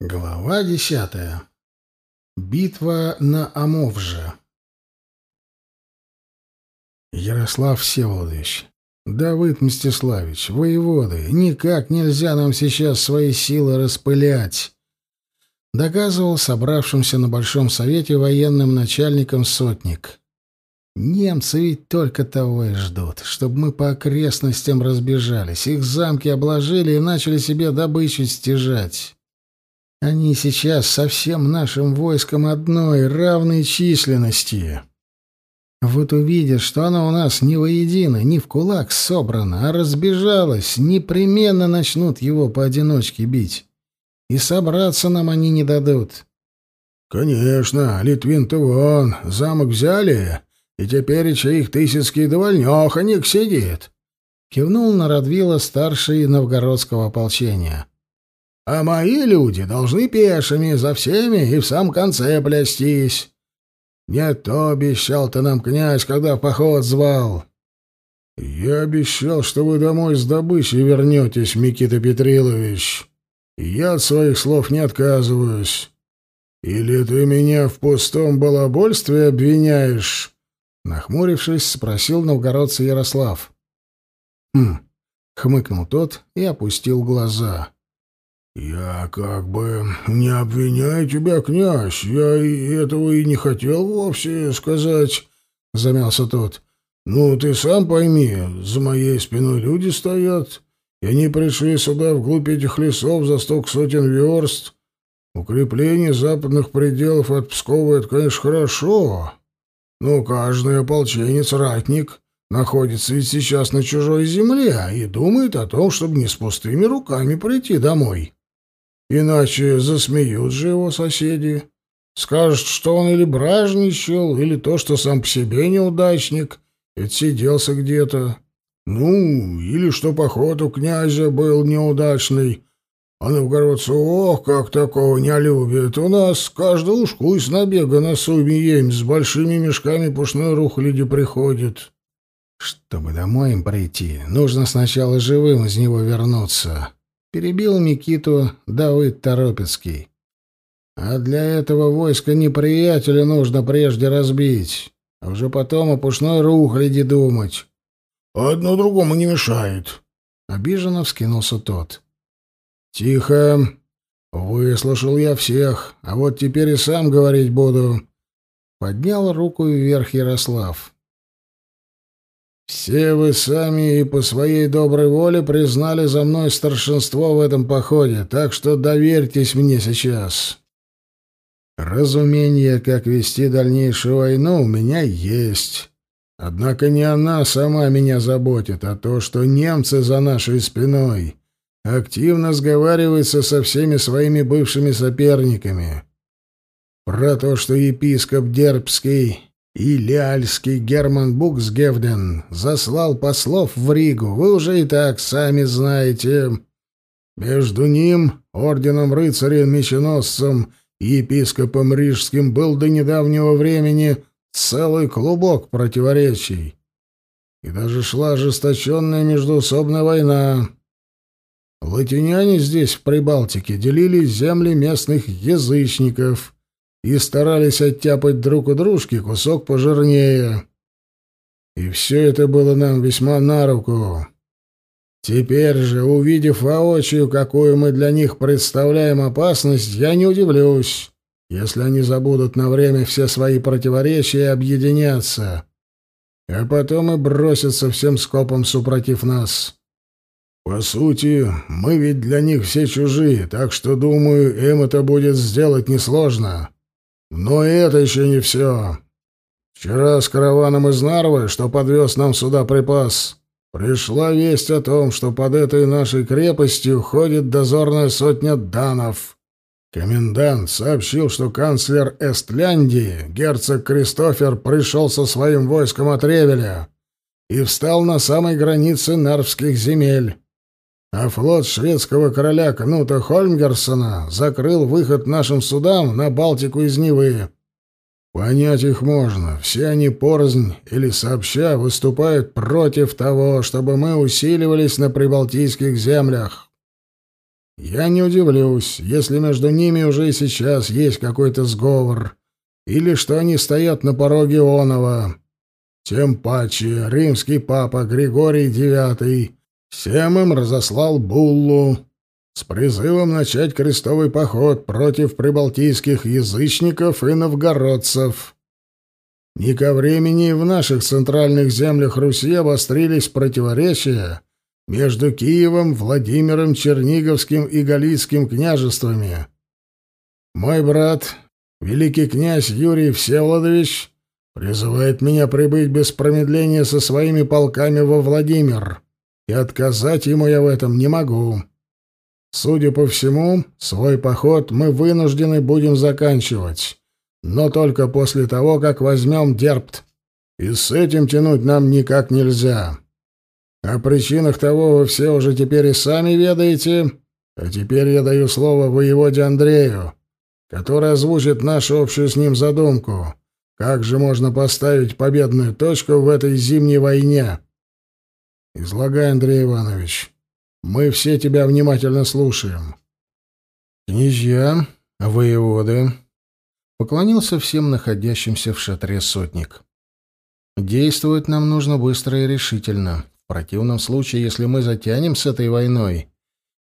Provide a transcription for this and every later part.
Глава десятая. Битва на Амовже. Ярослав Всеволодович, Давыд Мстиславич, воеводы, никак нельзя нам сейчас свои силы распылять, доказывал собравшимся на Большом Совете военным начальником сотник. Немцы ведь только того и ждут, чтобы мы по окрестностям разбежались, их замки обложили и начали себе добычу стяжать. Они сейчас со всем нашим войском одной, равной численности. Вот увидят, что оно у нас не воедино, не в кулак собрано, а разбежалось, непременно начнут его поодиночке бить. И собраться нам они не дадут. — Конечно, Литвин-то вон, замок взяли, и теперь их тысяцкий довольнёхонек сидит. Кивнул на Радвила старший новгородского ополчения. — а мои люди должны пешими за всеми и в самом конце плястись. Не то обещал ты нам, князь, когда в поход звал. Я обещал, что вы домой с добычей вернетесь, Микита Петрилович. Я от своих слов не отказываюсь. Или ты меня в пустом балабольстве обвиняешь? Нахмурившись, спросил новгородца Ярослав. Хм, хмыкнул тот и опустил глаза. «Я как бы не обвиняю тебя, князь. Я и этого и не хотел вовсе сказать», — замялся тот. «Ну, ты сам пойми, за моей спиной люди стоят, и они пришли сюда вглубь этих лесов за столько сотен верст. Укрепление западных пределов от Пскова — это, конечно, хорошо, но каждый ополченец-ратник находится ведь сейчас на чужой земле и думает о том, чтобы не с пустыми руками прийти домой». Иначе засмеют же его соседи. Скажут, что он или бражничал, или то, что сам по себе неудачник, отсиделся где-то. Ну, или что поход у князя был неудачный. А новгородцы, ох, как такого не любят. У нас каждый ушку из набега на суме ем с большими мешками пушной рухляди приходит. Чтобы домой им прийти, нужно сначала живым из него вернуться. Перебил Микиту Давыд Торопецкий. А для этого войска неприятеля нужно прежде разбить, а уже потом о пушной рухляди думать. Одно другому не мешает. Обиженно вскинулся тот. Тихо. Выслушал я всех, а вот теперь и сам говорить буду. Поднял руку вверх Ярослав. Все вы сами и по своей доброй воле признали за мной старшинство в этом походе, так что доверьтесь мне сейчас. Разумение, как вести дальнейшую войну, у меня есть. Однако не она сама меня заботит, а то, что немцы за нашей спиной активно сговариваются со всеми своими бывшими соперниками. Про то, что епископ Дербский и Лиальский Герман Буксгевден заслал послов в Ригу, вы уже и так сами знаете. Между ним, орденом рыцарем-меченосцем и епископом Рижским был до недавнего времени целый клубок противоречий. И даже шла ожесточенная междуусобная война. Латиняне здесь, в Прибалтике, делили земли местных язычников — и старались оттяпать друг у дружки кусок пожирнее. И все это было нам весьма на руку. Теперь же, увидев воочию, какую мы для них представляем опасность, я не удивлюсь, если они забудут на время все свои противоречия и объединятся, а потом и бросятся всем скопом супротив нас. По сути, мы ведь для них все чужие, так что, думаю, им это будет сделать несложно. Но это еще не все. Вчера с караваном из Нарвы, что подвез нам сюда припас, пришла весть о том, что под этой нашей крепостью ходит дозорная сотня данов. Комендант сообщил, что канцлер Эстляндии, герцог Кристофер, пришел со своим войском от Ревеля и встал на самой границе Нарвских земель а флот шведского короля Кнута Хольмгерсона закрыл выход нашим судам на Балтику из Невы. Понять их можно. Все они порознь или сообща выступают против того, чтобы мы усиливались на прибалтийских землях. Я не удивлюсь, если между ними уже и сейчас есть какой-то сговор, или что они стоят на пороге Онова. Тем паче римский папа Григорий IX всем им разослал буллу с призывом начать крестовый поход против прибалтийских язычников и новгородцев. Не ко времени в наших центральных землях Руси обострились противоречия между Киевом, Владимиром, Черниговским и Галицким княжествами. Мой брат, великий князь Юрий Всеволодович, призывает меня прибыть без промедления со своими полками во Владимир, и отказать ему я в этом не могу. Судя по всему, свой поход мы вынуждены будем заканчивать, но только после того, как возьмем Дерпт. И с этим тянуть нам никак нельзя. О причинах того вы все уже теперь и сами ведаете, а теперь я даю слово воеводе Андрею, который озвучит нашу общую с ним задумку. Как же можно поставить победную точку в этой зимней войне? Излагай, Андрей Иванович. Мы все тебя внимательно слушаем. Князья, воеводы, поклонился всем находящимся в шатре сотник. Действовать нам нужно быстро и решительно. В противном случае, если мы затянем с этой войной,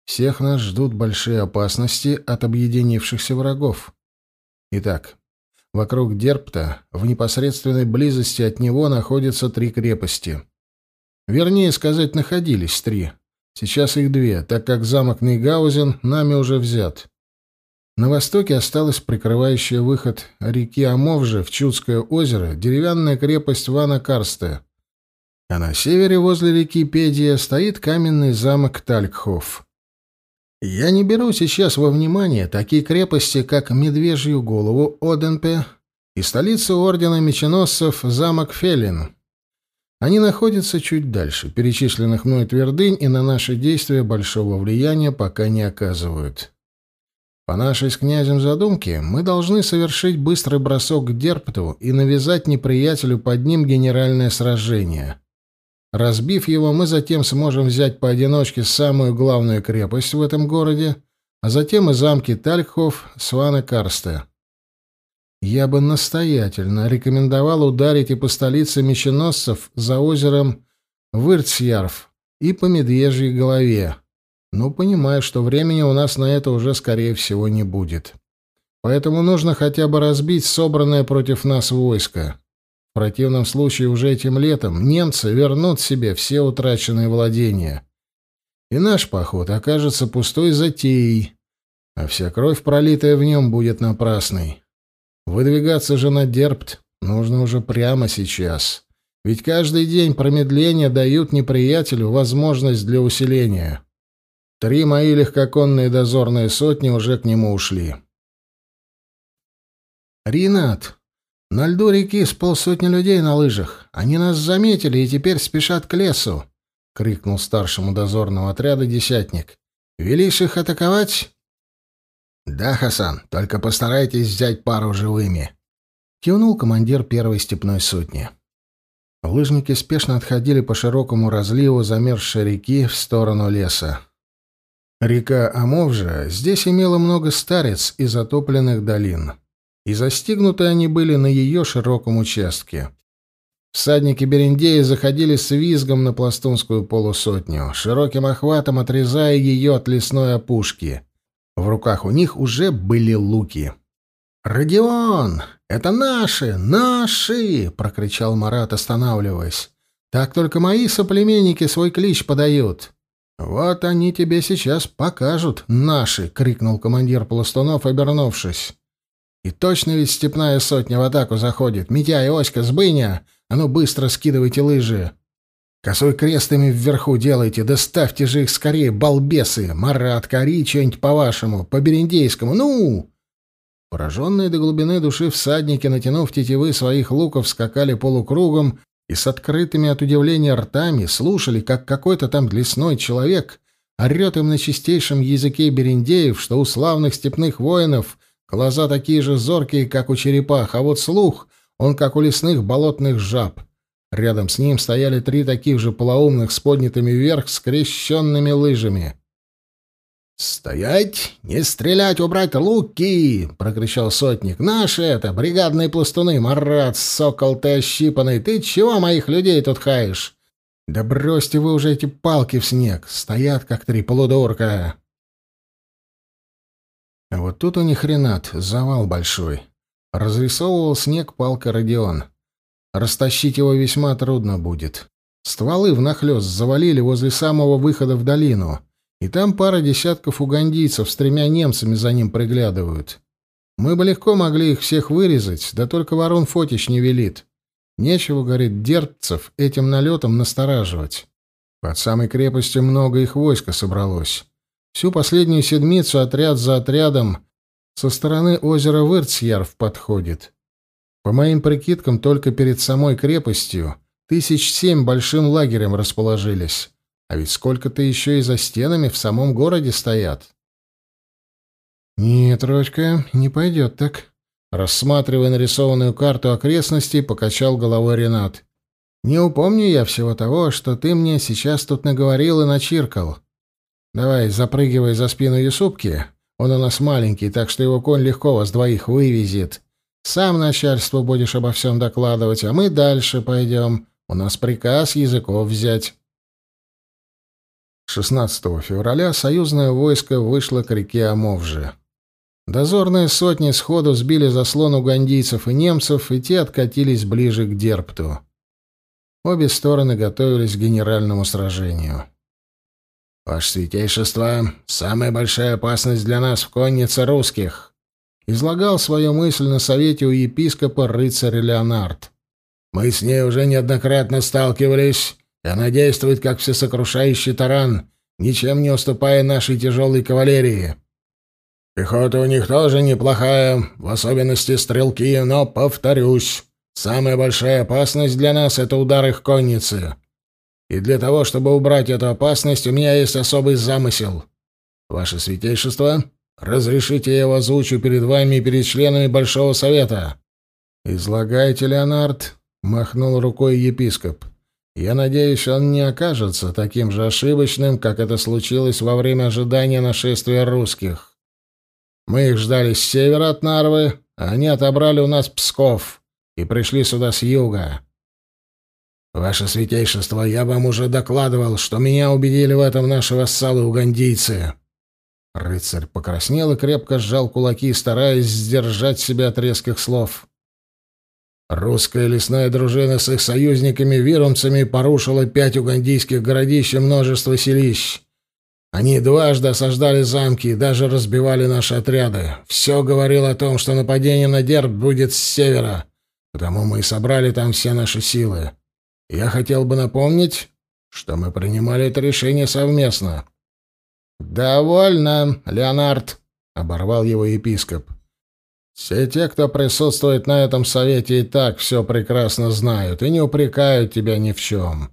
всех нас ждут большие опасности от объединившихся врагов. Итак, вокруг Дерпта, в непосредственной близости от него, находятся три крепости. Вернее сказать, находились три. Сейчас их две, так как замок Нейгаузен нами уже взят. На востоке осталась прикрывающая выход реки Амовжи в Чудское озеро деревянная крепость Вана Карсте, а на севере возле реки Педия стоит каменный замок Талькхоф. Я не беру сейчас во внимание такие крепости, как Медвежью голову Оденпе и столицу ордена меченосцев замок Фелин. Они находятся чуть дальше, перечисленных мной твердынь, и на наши действия большого влияния пока не оказывают. По нашей с князем задумке, мы должны совершить быстрый бросок к Дерпту и навязать неприятелю под ним генеральное сражение. Разбив его, мы затем сможем взять поодиночке самую главную крепость в этом городе, а затем и замки Талькхов, Свана Карсте. Я бы настоятельно рекомендовал ударить и по столице меченосцев за озером Вырцьярв и по Медвежьей голове. Но понимаю, что времени у нас на это уже, скорее всего, не будет. Поэтому нужно хотя бы разбить собранное против нас войско. В противном случае уже этим летом немцы вернут себе все утраченные владения. И наш поход окажется пустой затеей, а вся кровь, пролитая в нем, будет напрасной. Выдвигаться же на Дерпт нужно уже прямо сейчас. Ведь каждый день промедления дают неприятелю возможность для усиления. Три мои легкоконные дозорные сотни уже к нему ушли. «Ринат, на льду реки с полсотни людей на лыжах. Они нас заметили и теперь спешат к лесу, — крикнул старшему дозорного отряда десятник. — Велишь их атаковать? — Да, Хасан, только постарайтесь взять пару живыми, — кивнул командир первой степной сотни. Лыжники спешно отходили по широкому разливу замерзшей реки в сторону леса. Река Амовжа здесь имела много старец и затопленных долин и застигнуты они были на ее широком участке. Всадники Берендея заходили с визгом на пластунскую полусотню, широким охватом отрезая ее от лесной опушки. В руках у них уже были луки. «Родион! Это наши! Наши!» — прокричал Марат, останавливаясь. «Так только мои соплеменники свой клич подают». «Вот они тебе сейчас покажут, наши!» — крикнул командир пластунов, обернувшись. И точно ведь степная сотня в атаку заходит. Митяй, Оська, Сбыня, а ну быстро скидывайте лыжи. Косой крест ими вверху делайте, да ставьте же их скорее, балбесы. Марат, кори что-нибудь по-вашему, по-берендейскому, ну!» Пораженные до глубины души всадники, натянув тетивы своих луков, скакали полукругом и с открытыми от удивления ртами слушали, как какой-то там лесной человек орет им на чистейшем языке берендеев, что у славных степных воинов Глаза такие же зоркие, как у черепах, а вот слух, он как у лесных болотных жаб. Рядом с ним стояли три таких же полоумных с поднятыми вверх скрещенными лыжами. «Стоять! Не стрелять! Убрать луки!» — прокричал сотник. «Наши это! Бригадные пластуны! Марат, сокол ты ощипанный! Ты чего моих людей тут хаешь? Да бросьте вы уже эти палки в снег! Стоят, как три полудурка!» А вот тут у них Ренат, завал большой. Разрисовывал снег палка Родион. Растащить его весьма трудно будет. Стволы внахлёст завалили возле самого выхода в долину — и там пара десятков угандийцев с тремя немцами за ним приглядывают. Мы бы легко могли их всех вырезать, да только Ворон Фотич не велит. Нечего, говорит, дербцев этим налетом настораживать. Под самой крепостью много их войска собралось. Всю последнюю седмицу отряд за отрядом со стороны озера Вырцьярв подходит. По моим прикидкам, только перед самой крепостью тысяч семь большим лагерем расположились. А ведь сколько-то еще и за стенами в самом городе стоят. «Нет, Рочка, не пойдет так», — рассматривая нарисованную карту окрестностей, покачал головой Ренат. «Не упомню я всего того, что ты мне сейчас тут наговорил и начиркал. Давай, запрыгивай за спину Юсупки. Он у нас маленький, так что его конь легко вас двоих вывезет. Сам начальству будешь обо всем докладывать, а мы дальше пойдем. У нас приказ языков взять». 16 февраля союзное войско вышло к реке Амовже. Дозорные сотни сходу сбили заслон угандийцев и немцев, и те откатились ближе к Дерпту. Обе стороны готовились к генеральному сражению. «Ваше святейшество, самая большая опасность для нас в коннице русских», излагал свою мысль на совете у епископа рыцарь Леонард. «Мы с ней уже неоднократно сталкивались, и она действует как всесокрушающий таран, ничем не уступая нашей тяжелой кавалерии. Пехота у них тоже неплохая, в особенности стрелки, но, повторюсь, самая большая опасность для нас — это удар их конницы. И для того, чтобы убрать эту опасность, у меня есть особый замысел. Ваше святейшество, разрешите я его озвучу перед вами и перед членами Большого Совета?» «Излагайте, Леонард», — махнул рукой епископ. Я надеюсь, он не окажется таким же ошибочным, как это случилось во время ожидания нашествия русских. Мы их ждали с севера от Нарвы, а они отобрали у нас Псков и пришли сюда с юга. Ваше святейшество, я вам уже докладывал, что меня убедили в этом наши вассалы-угандийцы. Рыцарь покраснел и крепко сжал кулаки, стараясь сдержать себя от резких слов. Русская лесная дружина с их союзниками-вирумцами порушила пять угандийских городищ и множество селищ. Они дважды осаждали замки и даже разбивали наши отряды. Все говорило о том, что нападение на Дерб будет с севера, потому мы и собрали там все наши силы. Я хотел бы напомнить, что мы принимали это решение совместно. «Довольно, Леонард», — оборвал его епископ. Все те, кто присутствует на этом совете, и так все прекрасно знают и не упрекают тебя ни в чем.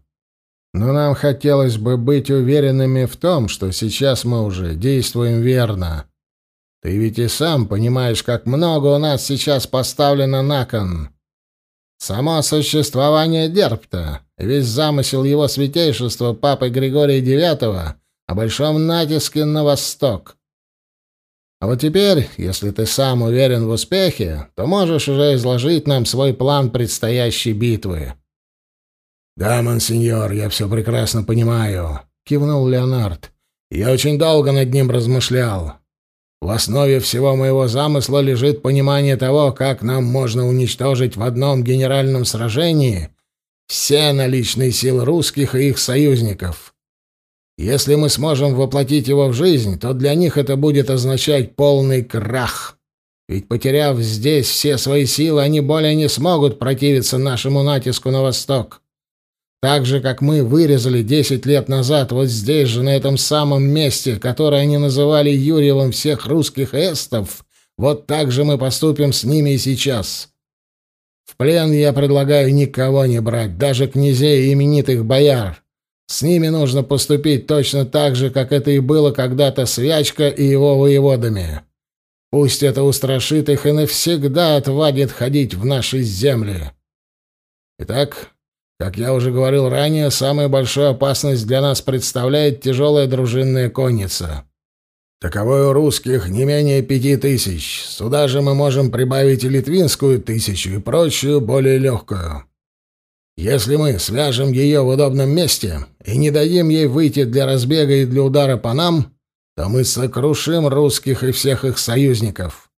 Но нам хотелось бы быть уверенными в том, что сейчас мы уже действуем верно. Ты ведь и сам понимаешь, как много у нас сейчас поставлено на кон. Само существование Дерпта, весь замысел его святейшества Папы Григория IX о большом натиске на восток — а вот теперь, если ты сам уверен в успехе, то можешь уже изложить нам свой план предстоящей битвы». «Да, монсеньор, я все прекрасно понимаю», — кивнул Леонард. «Я очень долго над ним размышлял. В основе всего моего замысла лежит понимание того, как нам можно уничтожить в одном генеральном сражении все наличные силы русских и их союзников. Если мы сможем воплотить его в жизнь, то для них это будет означать полный крах. Ведь потеряв здесь все свои силы, они более не смогут противиться нашему натиску на восток. Так же, как мы вырезали десять лет назад вот здесь же, на этом самом месте, которое они называли Юрьевым всех русских эстов, вот так же мы поступим с ними и сейчас. В плен я предлагаю никого не брать, даже князей и именитых бояр. С ними нужно поступить точно так же, как это и было когда-то с Вячка и его воеводами. Пусть это устрашит их и навсегда отвадит ходить в наши земли. Итак, как я уже говорил ранее, самую большую опасность для нас представляет тяжелая дружинная конница. Таковой у русских не менее пяти тысяч. Сюда же мы можем прибавить и литвинскую тысячу, и прочую, более легкую. Если мы свяжем ее в удобном месте и не дадим ей выйти для разбега и для удара по нам, то мы сокрушим русских и всех их союзников.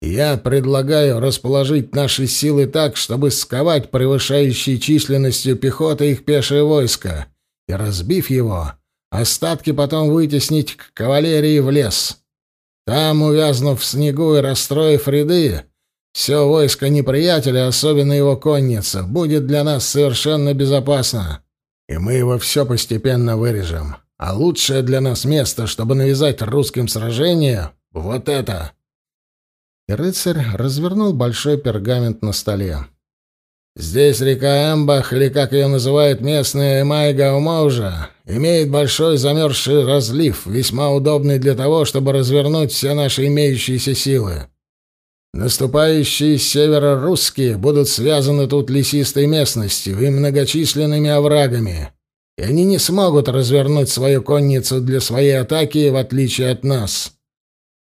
Я предлагаю расположить наши силы так, чтобы сковать превышающие численностью пехоты их пешее войско, и, разбив его, Остатки потом вытеснить к кавалерии в лес. Там, увязнув в снегу и расстроив ряды, все войско неприятеля, особенно его конница, будет для нас совершенно безопасно. И мы его все постепенно вырежем. А лучшее для нас место, чтобы навязать русским сражение, — вот это!» И рыцарь развернул большой пергамент на столе. Здесь река Эмбах, или как ее называют местные Майгаумаужа, имеет большой замерзший разлив, весьма удобный для того, чтобы развернуть все наши имеющиеся силы. Наступающие с севера русские будут связаны тут лесистой местностью и многочисленными оврагами, и они не смогут развернуть свою конницу для своей атаки, в отличие от нас.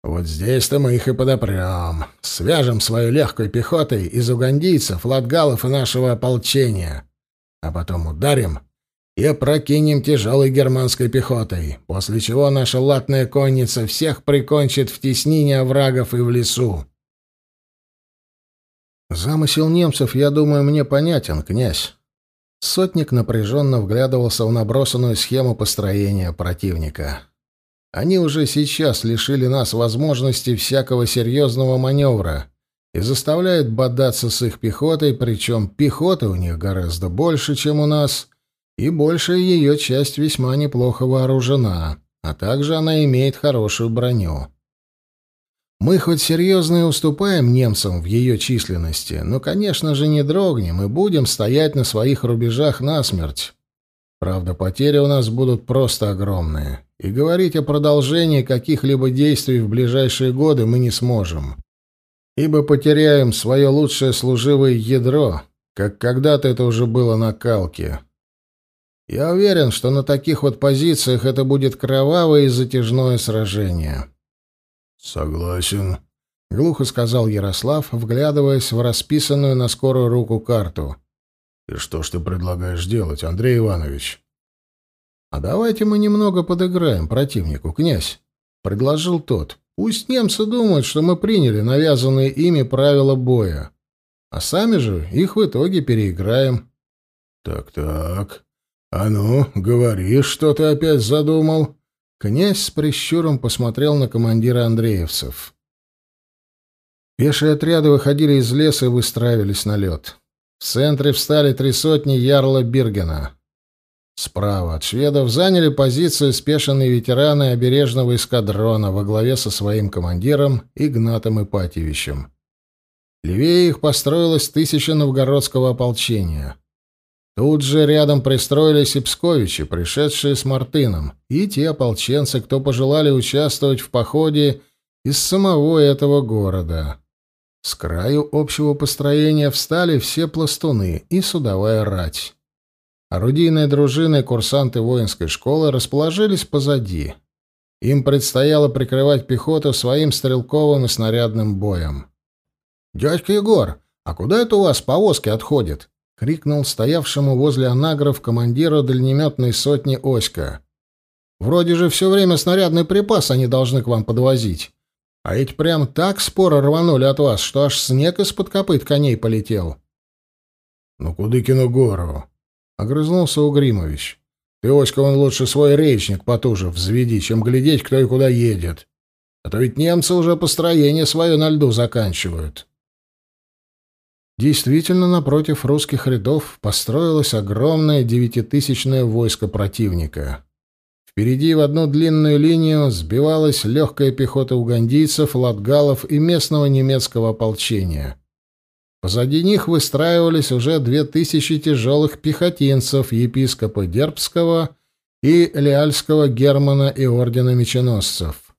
Вот здесь-то мы их и подопрем. Свяжем свою легкой пехотой из угандийцев, латгалов и нашего ополчения. А потом ударим и опрокинем тяжелой германской пехотой, после чего наша латная конница всех прикончит в теснине оврагов и в лесу. Замысел немцев, я думаю, мне понятен, князь. Сотник напряженно вглядывался в набросанную схему построения противника. Они уже сейчас лишили нас возможности всякого серьезного маневра и заставляют бодаться с их пехотой, причем пехоты у них гораздо больше, чем у нас, и большая ее часть весьма неплохо вооружена, а также она имеет хорошую броню. Мы хоть серьезно и уступаем немцам в ее численности, но, конечно же, не дрогнем и будем стоять на своих рубежах насмерть. Правда, потери у нас будут просто огромные и говорить о продолжении каких-либо действий в ближайшие годы мы не сможем, ибо потеряем свое лучшее служивое ядро, как когда-то это уже было на Калке. Я уверен, что на таких вот позициях это будет кровавое и затяжное сражение. Согласен, глухо сказал Ярослав, вглядываясь в расписанную на скорую руку карту. И что ж ты предлагаешь делать, Андрей Иванович? «А давайте мы немного подыграем противнику, князь», — предложил тот. «Пусть немцы думают, что мы приняли навязанные ими правила боя, а сами же их в итоге переиграем». «Так-так. А ну, говори, что ты опять задумал?» Князь с прищуром посмотрел на командира Андреевцев. Пешие отряды выходили из леса и выстраивались на лед. В центре встали три сотни ярла Биргена. Справа от шведов заняли позицию спешенные ветераны обережного эскадрона во главе со своим командиром Игнатом Ипатьевичем. Левее их построилась тысяча новгородского ополчения. Тут же рядом пристроились и псковичи, пришедшие с Мартыном, и те ополченцы, кто пожелали участвовать в походе из самого этого города. С краю общего построения встали все пластуны и судовая рать. Орудийные дружины и курсанты воинской школы расположились позади. Им предстояло прикрывать пехоту своим стрелковым и снарядным боем. «Дядька Егор, а куда это у вас повозки отходят?» — крикнул стоявшему возле анагров командиру дальнеметной сотни Оська. «Вроде же все время снарядный припас они должны к вам подвозить. А ведь прям так споро рванули от вас, что аж снег из-под копыт коней полетел». «Ну, Кудыкину гору?» — огрызнулся Угримович. «Ты, Оська, он лучше свой речник потуже взведи, чем глядеть, кто и куда едет. А то ведь немцы уже построение свое на льду заканчивают». Действительно, напротив русских рядов построилось огромное девятитысячное войско противника. Впереди в одну длинную линию сбивалась легкая пехота угандийцев, латгалов и местного немецкого ополчения. Позади них выстраивались уже две тысячи тяжелых пехотинцев епископа Дербского и Леальского Германа и ордена меченосцев.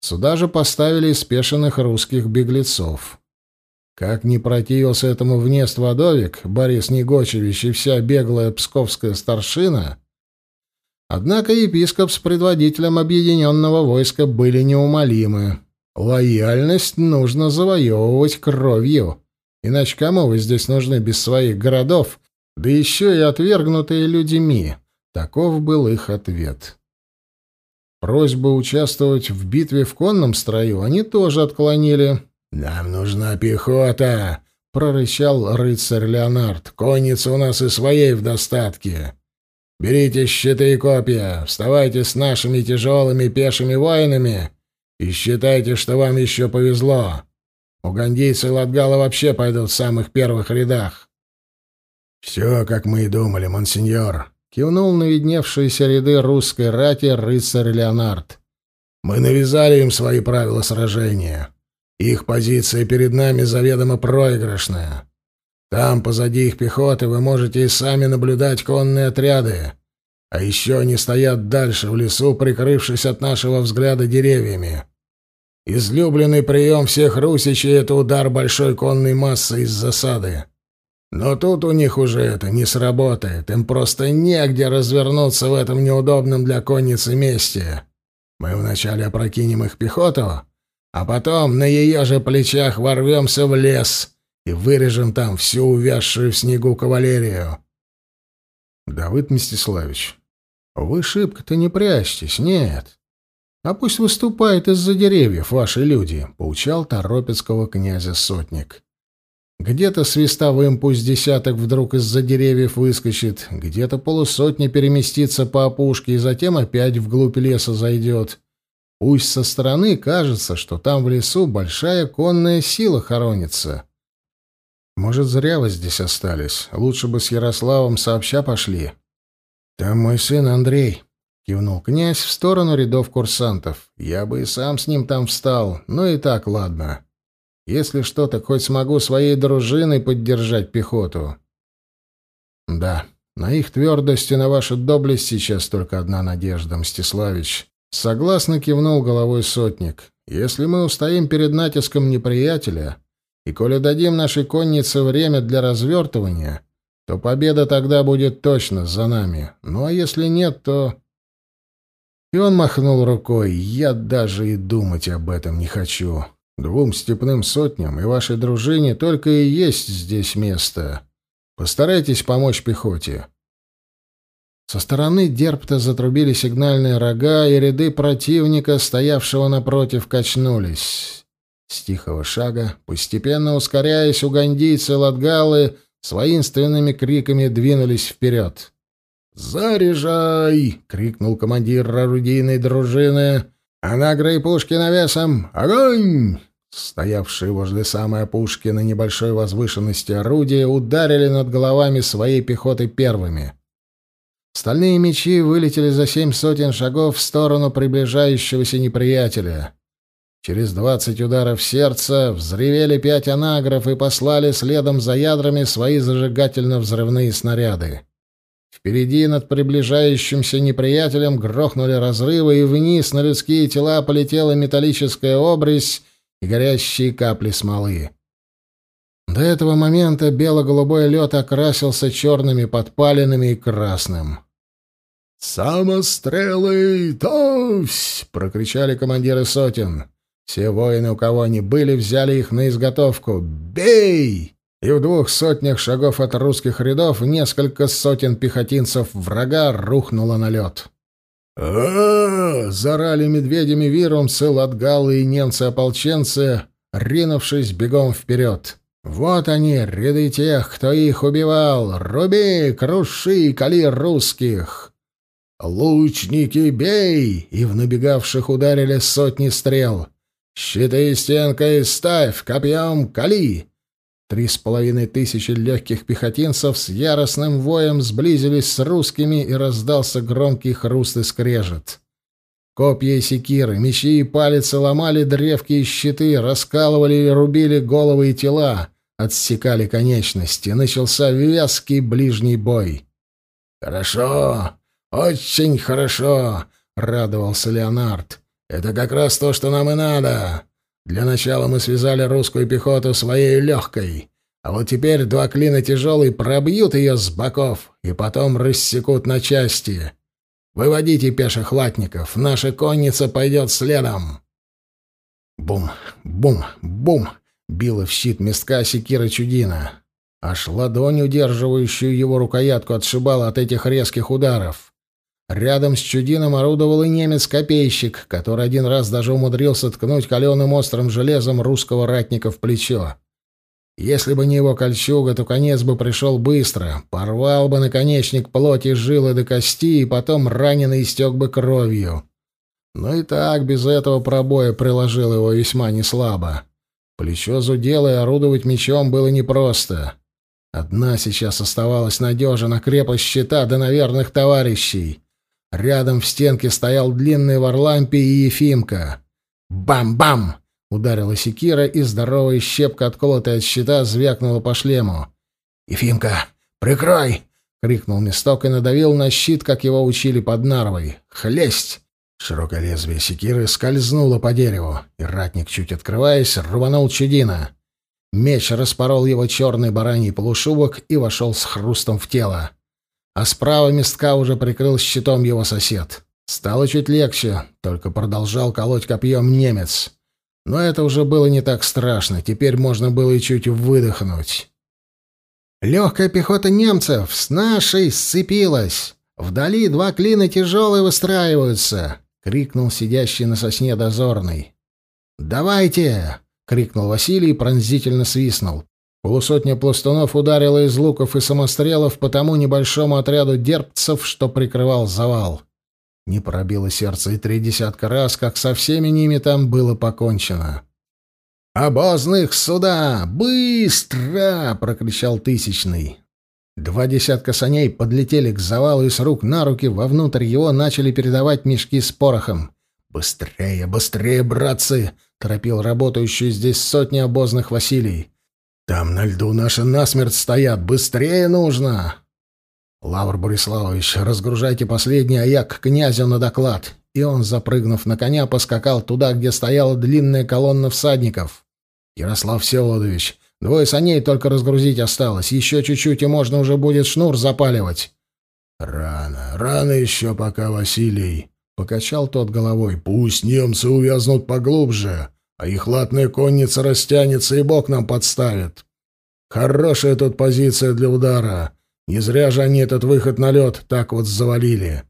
Сюда же поставили спешенных русских беглецов. Как ни противился этому внест Водовик, Борис Негочевич и вся беглая псковская старшина, Однако епископ с предводителем объединенного войска были неумолимы. Лояльность нужно завоевывать кровью. Иначе кому вы здесь нужны без своих городов, да еще и отвергнутые людьми? Таков был их ответ. Просьбу участвовать в битве в конном строю они тоже отклонили. «Нам нужна пехота!» — прорычал рыцарь Леонард. «Конница у нас и своей в достатке. Берите щиты и копья, вставайте с нашими тяжелыми пешими воинами и считайте, что вам еще повезло. Угандийцы и Латгалы вообще пойдут в самых первых рядах». «Все, как мы и думали, монсеньор», — кивнул на видневшиеся ряды русской рати рыцарь Леонард. «Мы навязали им свои правила сражения. Их позиция перед нами заведомо проигрышная. Там, позади их пехоты, вы можете и сами наблюдать конные отряды. А еще они стоят дальше, в лесу, прикрывшись от нашего взгляда деревьями. Излюбленный прием всех русичей — это удар большой конной массы из засады. Но тут у них уже это не сработает. Им просто негде развернуться в этом неудобном для конницы месте. Мы вначале опрокинем их пехоту, а потом на ее же плечах ворвемся в лес и вырежем там всю увязшую в снегу кавалерию. Давыд Мстиславич, вы шибко-то не прячьтесь, нет. А пусть выступает из-за деревьев ваши люди, поучал торопецкого князя сотник. Где-то свистовым пусть десяток вдруг из-за деревьев выскочит, где-то полусотни переместится по опушке и затем опять вглубь леса зайдет. Пусть со стороны кажется, что там в лесу большая конная сила хоронится. Может, зря вы здесь остались. Лучше бы с Ярославом сообща пошли. Там мой сын Андрей, кивнул князь в сторону рядов курсантов. Я бы и сам с ним там встал, но и так ладно. Если что, так хоть смогу своей дружиной поддержать пехоту. Да, на их твердость и на вашу доблесть сейчас только одна надежда, Мстиславич. Согласно кивнул головой сотник. Если мы устоим перед натиском неприятеля, и коли дадим нашей коннице время для развертывания, то победа тогда будет точно за нами. Ну а если нет, то... И он махнул рукой. Я даже и думать об этом не хочу. Двум степным сотням и вашей дружине только и есть здесь место. Постарайтесь помочь пехоте. Со стороны Дерпта затрубили сигнальные рога, и ряды противника, стоявшего напротив, качнулись. С тихого шага, постепенно ускоряясь, угандийцы латгалы с воинственными криками двинулись вперед. «Заряжай!» — крикнул командир орудийной дружины. «А на пушки навесом! Огонь!» Стоявшие возле самой опушки на небольшой возвышенности орудия ударили над головами своей пехоты первыми. Стальные мечи вылетели за семь сотен шагов в сторону приближающегося неприятеля. Через двадцать ударов сердца взревели пять анагров и послали следом за ядрами свои зажигательно-взрывные снаряды. Впереди над приближающимся неприятелем грохнули разрывы, и вниз на людские тела полетела металлическая обрезь и горящие капли смолы. До этого момента бело-голубой лед окрасился черными подпалинами и красным. «Самострелы! Товсь!» — прокричали командиры сотен. Все воины, у кого они были, взяли их на изготовку. «Бей!» И в двух сотнях шагов от русских рядов несколько сотен пехотинцев врага рухнуло на лед. а зарали медведями вирумцы, латгалы и немцы-ополченцы, ринувшись бегом вперед. Вот они, ряды тех, кто их убивал. Руби, круши, кали русских. Лучники, бей! И в набегавших ударили сотни стрел. «Щиты стенкой ставь! Копьем кали!» Три с половиной тысячи легких пехотинцев с яростным воем сблизились с русскими, и раздался громкий хруст и скрежет. Копья и секиры, мечи и палицы ломали древки и щиты, раскалывали и рубили головы и тела, отсекали конечности. Начался вязкий ближний бой. «Хорошо, очень хорошо!» — радовался Леонард. Это как раз то, что нам и надо. Для начала мы связали русскую пехоту своей легкой, а вот теперь два клина тяжелые пробьют ее с боков и потом рассекут на части. Выводите пеших латников, наша конница пойдет следом!» Бум, бум, бум! Била в щит мистка секира Чудина. Аж ладонь, удерживающую его рукоятку, отшибала от этих резких ударов. Рядом с Чудином орудовал и немец-копейщик, который один раз даже умудрился ткнуть каленым острым железом русского ратника в плечо. Если бы не его кольчуга, то конец бы пришел быстро, порвал бы наконечник плоти жилы до кости, и потом раненый истек бы кровью. Но и так без этого пробоя приложил его весьма неслабо. Плечо зудело, и орудовать мечом было непросто. Одна сейчас оставалась надежа на крепость щита до наверных товарищей. Рядом в стенке стоял длинный Варлампий и Ефимка. «Бам-бам!» — ударила секира, и здоровая щепка, отколотая от щита, звякнула по шлему. «Ефимка, прикрой!» — крикнул Мисток и надавил на щит, как его учили под Нарвой. «Хлесть!» Широкое лезвие секиры скользнуло по дереву, и ратник, чуть открываясь, рванул чудина. Меч распорол его черный бараний полушубок и вошел с хрустом в тело. А справа мистка уже прикрыл щитом его сосед. Стало чуть легче, только продолжал колоть копьем немец. Но это уже было не так страшно, теперь можно было и чуть выдохнуть. Легкая пехота немцев с нашей сцепилась. Вдали два клина тяжелые выстраиваются. — крикнул сидящий на сосне дозорный. «Давайте!» — крикнул Василий и пронзительно свистнул. Полусотня пластунов ударила из луков и самострелов по тому небольшому отряду дербцев, что прикрывал завал. Не пробило сердце и три десятка раз, как со всеми ними там было покончено. «Обозных сюда! Быстро!» — прокричал Тысячный. Два десятка саней подлетели к завалу и с рук на руки вовнутрь его начали передавать мешки с порохом. «Быстрее, быстрее, братцы!» — торопил работающую здесь сотни обозных Василий. «Там на льду наши насмерть стоят! Быстрее нужно!» «Лавр Бориславович, разгружайте последний, а к князю на доклад!» И он, запрыгнув на коня, поскакал туда, где стояла длинная колонна всадников. «Ярослав Всеволодович, Двое саней только разгрузить осталось. Еще чуть-чуть, и можно уже будет шнур запаливать. Рано, рано еще пока, Василий. Покачал тот головой. Пусть немцы увязнут поглубже, а их латная конница растянется и бок нам подставит. Хорошая тут позиция для удара. Не зря же они этот выход на лед так вот завалили.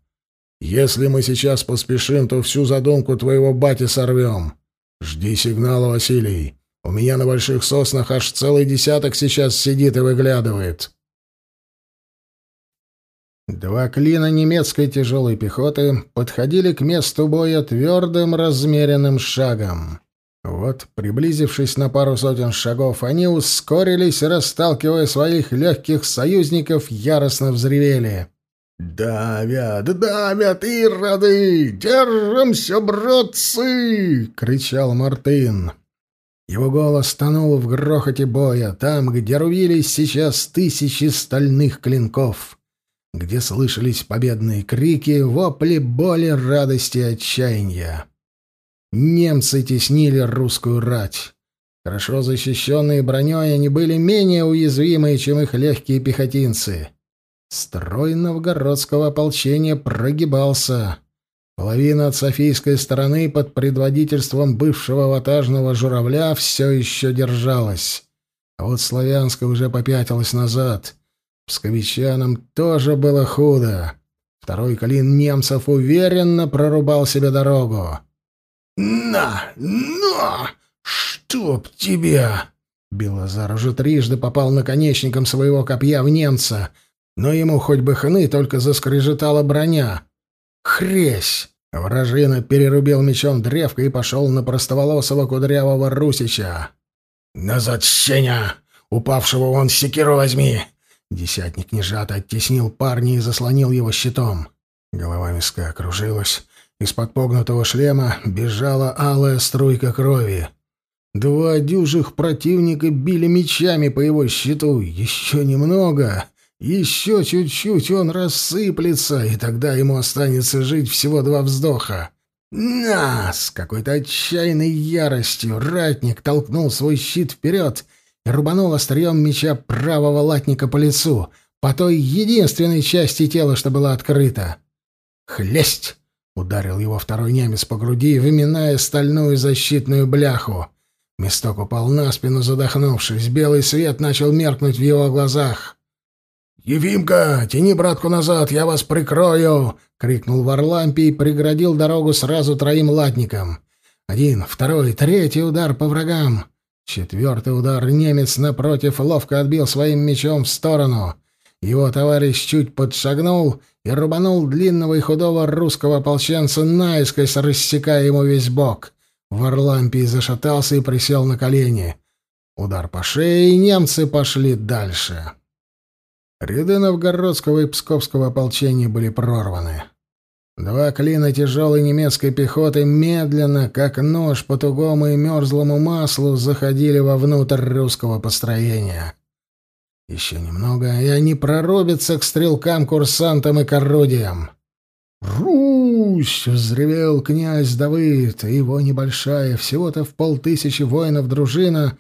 Если мы сейчас поспешим, то всю задумку твоего бати сорвем. Жди сигнала, Василий. У меня на больших соснах аж целый десяток сейчас сидит и выглядывает. Два клина немецкой тяжелой пехоты подходили к месту боя твердым размеренным шагом. Вот, приблизившись на пару сотен шагов, они ускорились, расталкивая своих легких союзников, яростно взревели. «Давят, давят, ироды! Держимся, братцы!» — кричал Мартын. Его голос тонул в грохоте боя, там, где рубились сейчас тысячи стальных клинков, где слышались победные крики, вопли боли, радости и отчаяния. Немцы теснили русскую рать. Хорошо защищенные броней, они были менее уязвимые, чем их легкие пехотинцы. Строй новгородского ополчения прогибался. Половина от Софийской стороны под предводительством бывшего ватажного журавля все еще держалась. А вот Славянская уже попятилась назад. Псковичанам тоже было худо. Второй клин немцев уверенно прорубал себе дорогу. «На! На! Чтоб тебя!» Белозар уже трижды попал наконечником своего копья в немца, но ему хоть бы хны, только заскрежетала броня. Хресь! Вражина перерубил мечом древко и пошел на простоволосого кудрявого Русича. «Назад, щеня! Упавшего вон секиру возьми!» Десятник нежато оттеснил парня и заслонил его щитом. Голова миска окружилась. Из-под погнутого шлема бежала алая струйка крови. Два дюжих противника били мечами по его щиту. Еще немного, еще чуть-чуть он рассыплется, и тогда ему останется жить всего два вздоха. На! С какой-то отчаянной яростью ратник толкнул свой щит вперед и рубанул острием меча правого латника по лицу, по той единственной части тела, что была открыта. «Хлесть!» — ударил его второй немец по груди, выминая стальную защитную бляху. Мисток упал на спину, задохнувшись. Белый свет начал меркнуть в его глазах. «Ефимка, тяни братку назад, я вас прикрою!» — крикнул Варлампий и преградил дорогу сразу троим латникам. Один, второй, третий удар по врагам. Четвертый удар немец напротив ловко отбил своим мечом в сторону. Его товарищ чуть подшагнул и рубанул длинного и худого русского ополченца наискось, рассекая ему весь бок. Варлампий зашатался и присел на колени. Удар по шее, и немцы пошли дальше. Ряды новгородского и псковского ополчения были прорваны. Два клина тяжелой немецкой пехоты медленно, как нож по тугому и мерзлому маслу, заходили вовнутрь русского построения. Еще немного, и они прорубятся к стрелкам, курсантам и к орудиям. «Русь!» — взревел князь Давыд, и его небольшая, всего-то в полтысячи воинов дружина,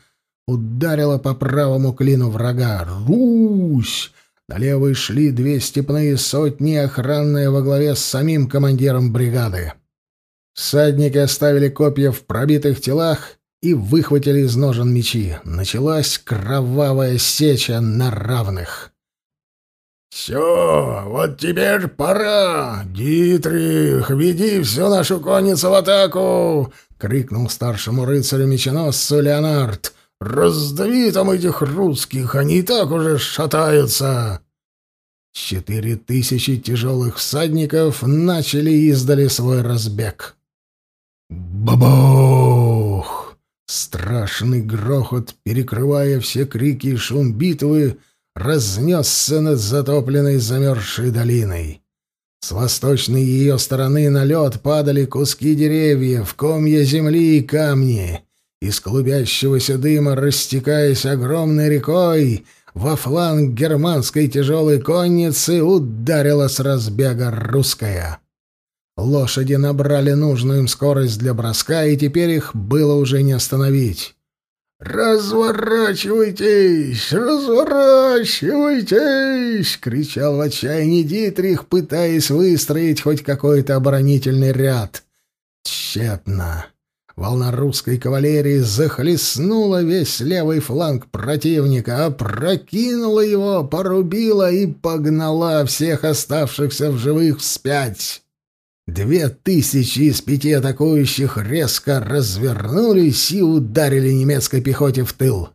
ударила по правому клину врага. «Русь!» Налево шли две степные сотни, охранные во главе с самим командиром бригады. Всадники оставили копья в пробитых телах и выхватили из ножен мечи. Началась кровавая сеча на равных. «Все, вот теперь пора! Дитрих, веди всю нашу конницу в атаку!» — крикнул старшему рыцарю меченосцу Леонард. «Раздави там этих русских, они и так уже шатаются!» Четыре тысячи тяжелых всадников начали издали свой разбег. Бабух! Страшный грохот, перекрывая все крики и шум битвы, разнесся над затопленной замерзшей долиной. С восточной ее стороны на лед падали куски деревьев, комья земли и камни. Из клубящегося дыма, растекаясь огромной рекой, во фланг германской тяжелой конницы ударила с разбега русская. Лошади набрали нужную им скорость для броска, и теперь их было уже не остановить. «Разворачивайтесь! Разворачивайтесь!» — кричал в отчаянии Дитрих, пытаясь выстроить хоть какой-то оборонительный ряд. Тщетно. Волна русской кавалерии захлестнула весь левый фланг противника, опрокинула его, порубила и погнала всех оставшихся в живых вспять. Две тысячи из пяти атакующих резко развернулись и ударили немецкой пехоте в тыл.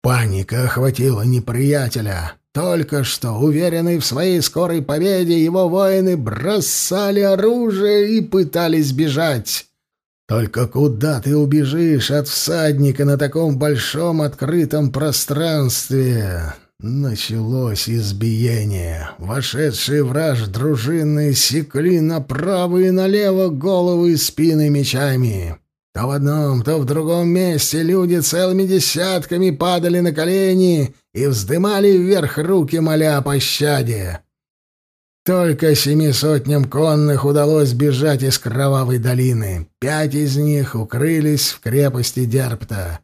Паника охватила неприятеля. Только что, уверенный в своей скорой победе, его воины бросали оружие и пытались бежать. Только куда ты убежишь от всадника на таком большом открытом пространстве? Началось избиение. Вошедшие враж дружины секли направо и налево головы и спины мечами. То в одном, то в другом месте люди целыми десятками падали на колени и вздымали вверх руки, моля о пощаде. Только семи сотням конных удалось бежать из Кровавой долины. Пять из них укрылись в крепости Дерпта.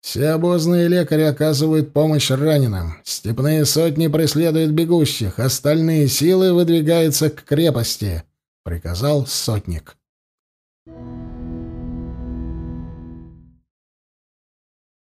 Все обозные лекари оказывают помощь раненым. Степные сотни преследуют бегущих, остальные силы выдвигаются к крепости, — приказал сотник.